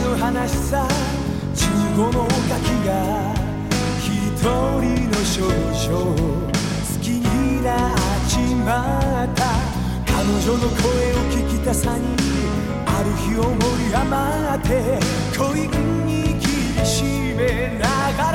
の話さ中5のガキが一人の少女好きになっちまった。彼女の声を聞きたさにある日思い余って恋にきりしめながら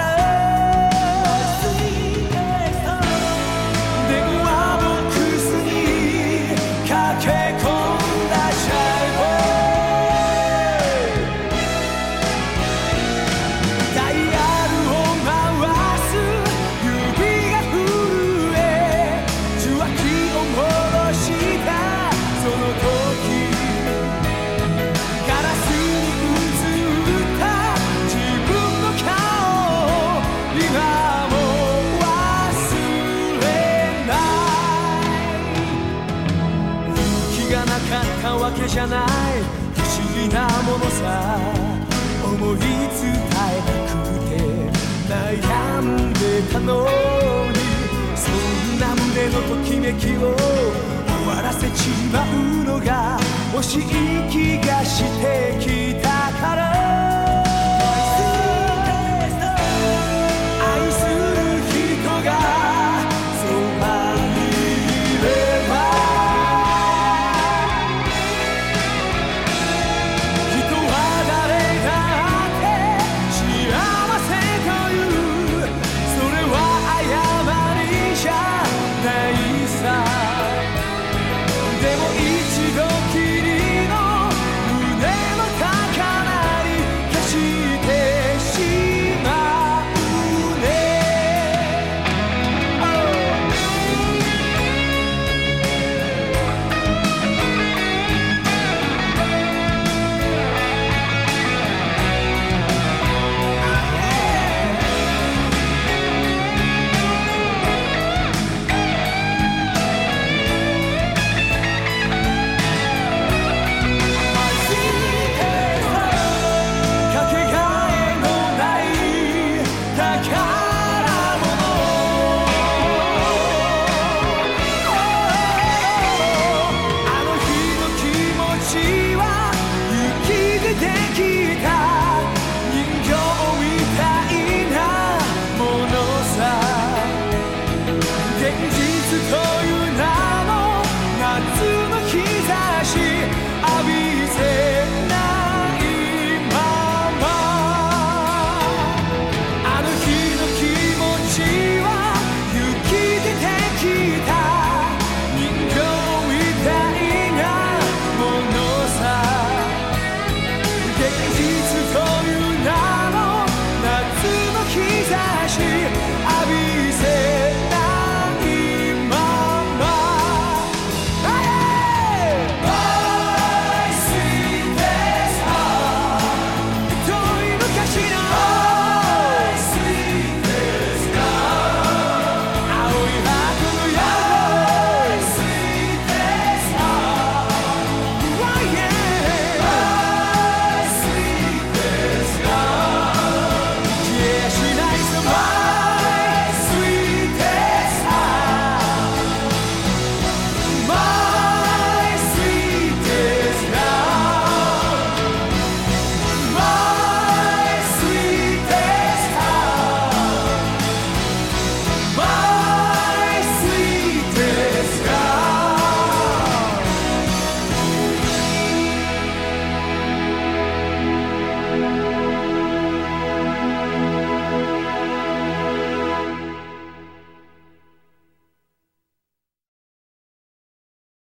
わけじゃない不思議なものさ。思い伝えたくて悩んでたのに。そんな胸のときめきを終わらせちまうのが欲しい気がしてきたから。